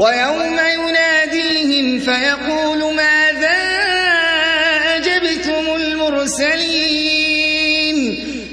ويوم يناديهم فيقول ماذا أجبتم المرسلين؟